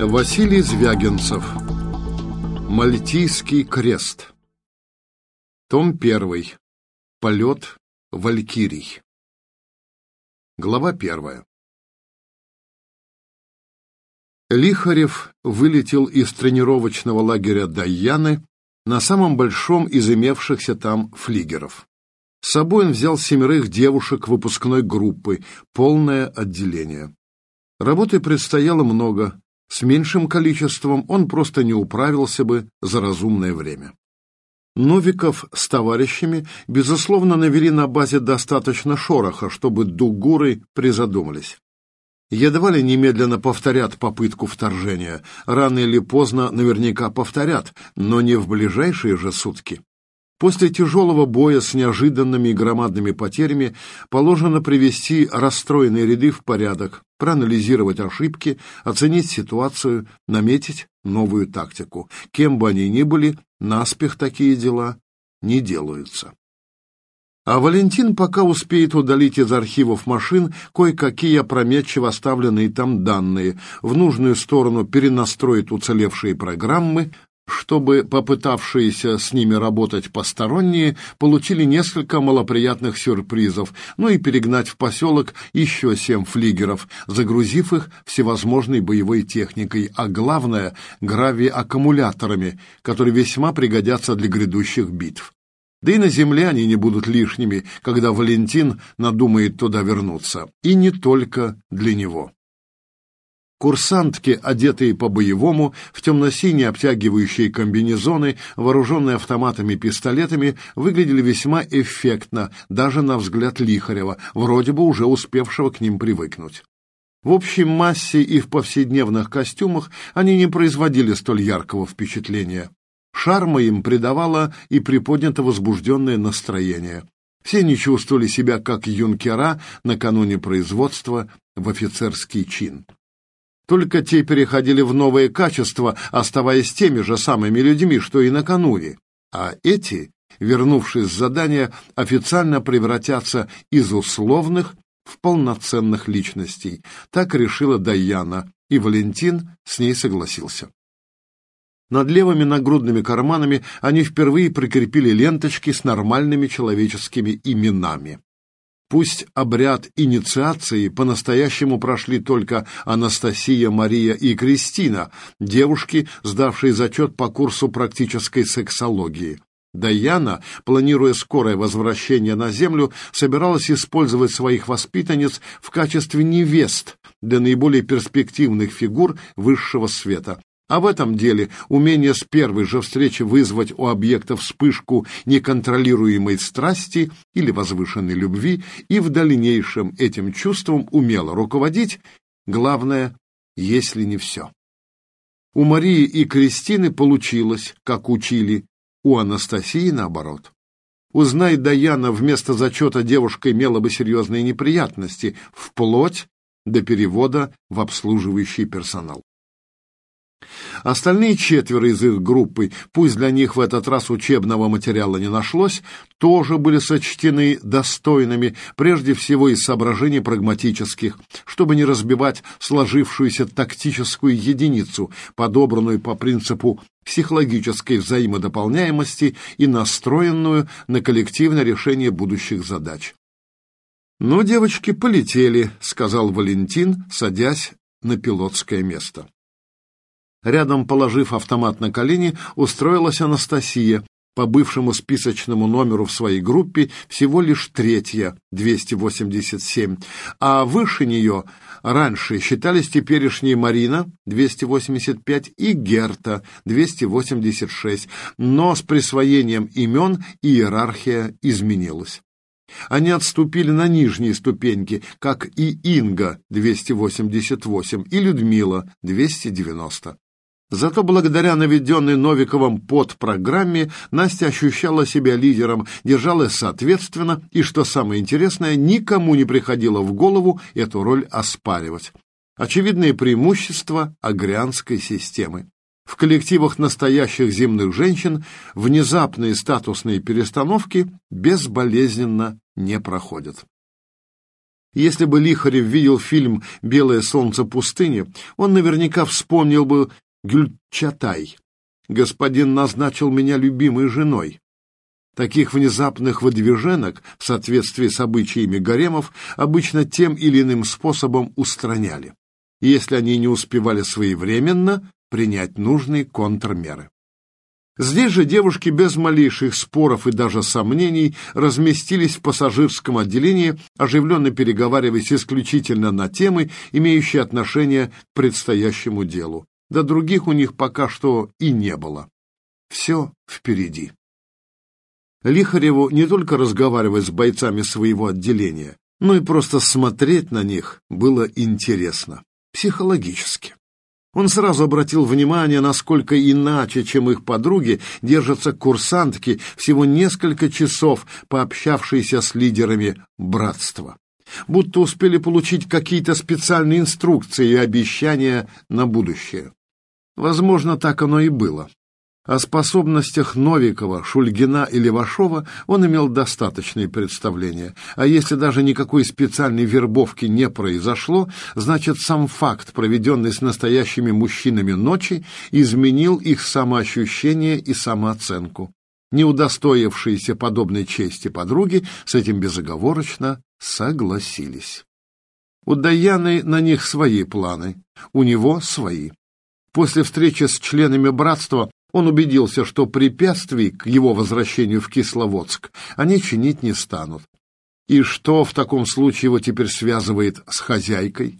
Василий Звягинцев. Мальтийский крест Том 1 Полет Валькирий Глава 1 Лихарев вылетел из тренировочного лагеря Даяны на самом большом из имевшихся там флигеров. С собой он взял семерых девушек выпускной группы, полное отделение. Работы предстояло много, с меньшим количеством он просто не управился бы за разумное время. Новиков с товарищами, безусловно, навели на базе достаточно шороха, чтобы дугуры призадумались. Едва ли немедленно повторят попытку вторжения, рано или поздно наверняка повторят, но не в ближайшие же сутки. После тяжелого боя с неожиданными и громадными потерями положено привести расстроенные ряды в порядок, проанализировать ошибки, оценить ситуацию, наметить новую тактику. Кем бы они ни были, наспех такие дела не делаются. А Валентин пока успеет удалить из архивов машин кое-какие опрометчиво оставленные там данные, в нужную сторону перенастроит уцелевшие программы, чтобы попытавшиеся с ними работать посторонние получили несколько малоприятных сюрпризов, ну и перегнать в поселок еще семь флигеров, загрузив их всевозможной боевой техникой, а главное — гравиаккумуляторами, которые весьма пригодятся для грядущих битв. Да и на земле они не будут лишними, когда Валентин надумает туда вернуться. И не только для него. Курсантки, одетые по-боевому, в темно-синие обтягивающие комбинезоны, вооруженные автоматами пистолетами, выглядели весьма эффектно, даже на взгляд Лихарева, вроде бы уже успевшего к ним привыкнуть. В общей массе и в повседневных костюмах они не производили столь яркого впечатления. Шарма им придавало и приподнято возбужденное настроение. Все не чувствовали себя как юнкера накануне производства в офицерский чин. Только те переходили в новые качества, оставаясь теми же самыми людьми, что и накануне. А эти, вернувшись с задания, официально превратятся из условных в полноценных личностей. Так решила Даяна, и Валентин с ней согласился. Над левыми нагрудными карманами они впервые прикрепили ленточки с нормальными человеческими именами. Пусть обряд инициации по-настоящему прошли только Анастасия, Мария и Кристина, девушки, сдавшие зачет по курсу практической сексологии. Даяна, планируя скорое возвращение на Землю, собиралась использовать своих воспитанниц в качестве невест для наиболее перспективных фигур высшего света, а в этом деле умение с первой же встречи вызвать у объекта вспышку неконтролируемой страсти или возвышенной любви и в дальнейшем этим чувством умело руководить, главное, если не все. У Марии и Кристины получилось, как учили, у Анастасии наоборот. Узнай Даяна, вместо зачета девушка имела бы серьезные неприятности, вплоть до перевода в обслуживающий персонал. Остальные четверо из их группы, пусть для них в этот раз учебного материала не нашлось, тоже были сочтены достойными, прежде всего из соображений прагматических, чтобы не разбивать сложившуюся тактическую единицу, подобранную по принципу психологической взаимодополняемости и настроенную на коллективное решение будущих задач. «Ну, девочки, полетели», — сказал Валентин, садясь на пилотское место. Рядом, положив автомат на колени, устроилась Анастасия, по бывшему списочному номеру в своей группе всего лишь третья, 287, а выше нее раньше считались теперешние Марина, 285, и Герта, 286, но с присвоением имен иерархия изменилась. Они отступили на нижние ступеньки, как и Инга, 288, и Людмила, 290. Зато благодаря наведенной Новиковым под программе Настя ощущала себя лидером, держалась соответственно и, что самое интересное, никому не приходило в голову эту роль оспаривать. Очевидные преимущества агрянской системы. В коллективах настоящих земных женщин внезапные статусные перестановки безболезненно не проходят. Если бы Лихарев видел фильм «Белое солнце пустыни», он наверняка вспомнил бы Гюльчатай. «Господин назначил меня любимой женой». Таких внезапных выдвиженок, в соответствии с обычаями гаремов, обычно тем или иным способом устраняли, если они не успевали своевременно принять нужные контрмеры. Здесь же девушки без малейших споров и даже сомнений разместились в пассажирском отделении, оживленно переговариваясь исключительно на темы, имеющие отношение к предстоящему делу. До других у них пока что и не было. Все впереди. Лихареву не только разговаривать с бойцами своего отделения, но и просто смотреть на них было интересно, психологически. Он сразу обратил внимание, насколько иначе, чем их подруги, держатся курсантки, всего несколько часов пообщавшиеся с лидерами братства. Будто успели получить какие-то специальные инструкции и обещания на будущее. Возможно, так оно и было. О способностях Новикова, Шульгина и Левашова он имел достаточное представление, а если даже никакой специальной вербовки не произошло, значит сам факт, проведенный с настоящими мужчинами ночи, изменил их самоощущение и самооценку. Не удостоившиеся подобной чести подруги с этим безоговорочно согласились. У Даяны на них свои планы, у него свои. После встречи с членами братства он убедился, что препятствий к его возвращению в Кисловодск они чинить не станут. И что в таком случае его теперь связывает с хозяйкой?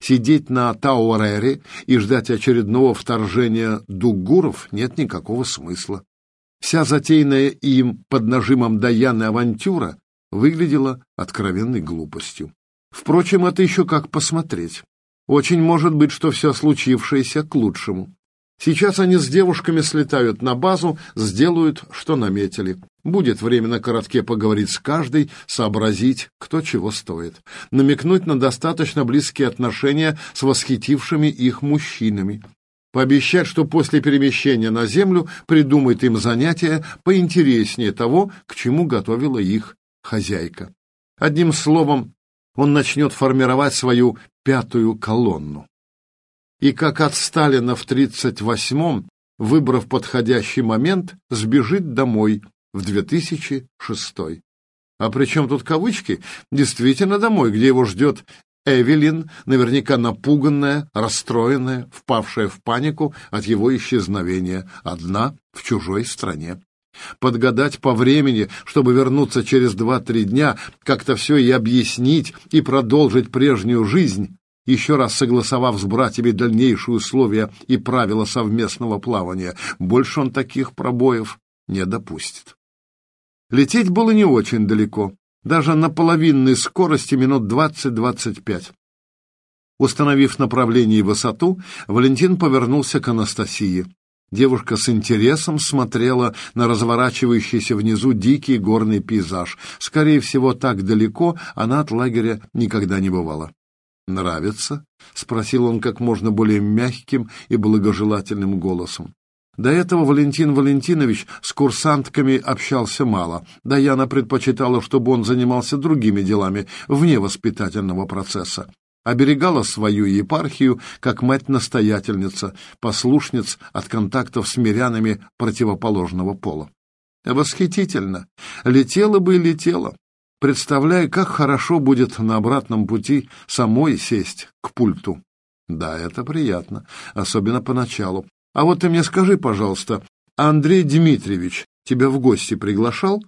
Сидеть на Тауэрере и ждать очередного вторжения дугуров нет никакого смысла. Вся затеянная им под нажимом Даяны авантюра выглядела откровенной глупостью. Впрочем, это еще как посмотреть. Очень может быть, что все случившееся к лучшему. Сейчас они с девушками слетают на базу, сделают, что наметили. Будет время на коротке поговорить с каждой, сообразить, кто чего стоит. Намекнуть на достаточно близкие отношения с восхитившими их мужчинами. Пообещать, что после перемещения на Землю придумает им занятие поинтереснее того, к чему готовила их хозяйка. Одним словом, он начнет формировать свою пятую колонну и, как от Сталина в 38-м, выбрав подходящий момент, сбежит домой в 2006 -й. А при чем тут кавычки? Действительно домой, где его ждет Эвелин, наверняка напуганная, расстроенная, впавшая в панику от его исчезновения, одна в чужой стране. Подгадать по времени, чтобы вернуться через два-три дня, как-то все и объяснить, и продолжить прежнюю жизнь, еще раз согласовав с братьями дальнейшие условия и правила совместного плавания. Больше он таких пробоев не допустит. Лететь было не очень далеко, даже на половинной скорости минут 20-25. Установив направление и высоту, Валентин повернулся к Анастасии. Девушка с интересом смотрела на разворачивающийся внизу дикий горный пейзаж. Скорее всего, так далеко она от лагеря никогда не бывала. «Нравится?» — спросил он как можно более мягким и благожелательным голосом. До этого Валентин Валентинович с курсантками общался мало. Даяна предпочитала, чтобы он занимался другими делами, вне воспитательного процесса. Оберегала свою епархию, как мать-настоятельница, послушниц от контактов с мирянами противоположного пола. Восхитительно. Летела бы и летела. Представляю, как хорошо будет на обратном пути самой сесть к пульту. Да, это приятно, особенно поначалу. А вот ты мне скажи, пожалуйста, Андрей Дмитриевич тебя в гости приглашал?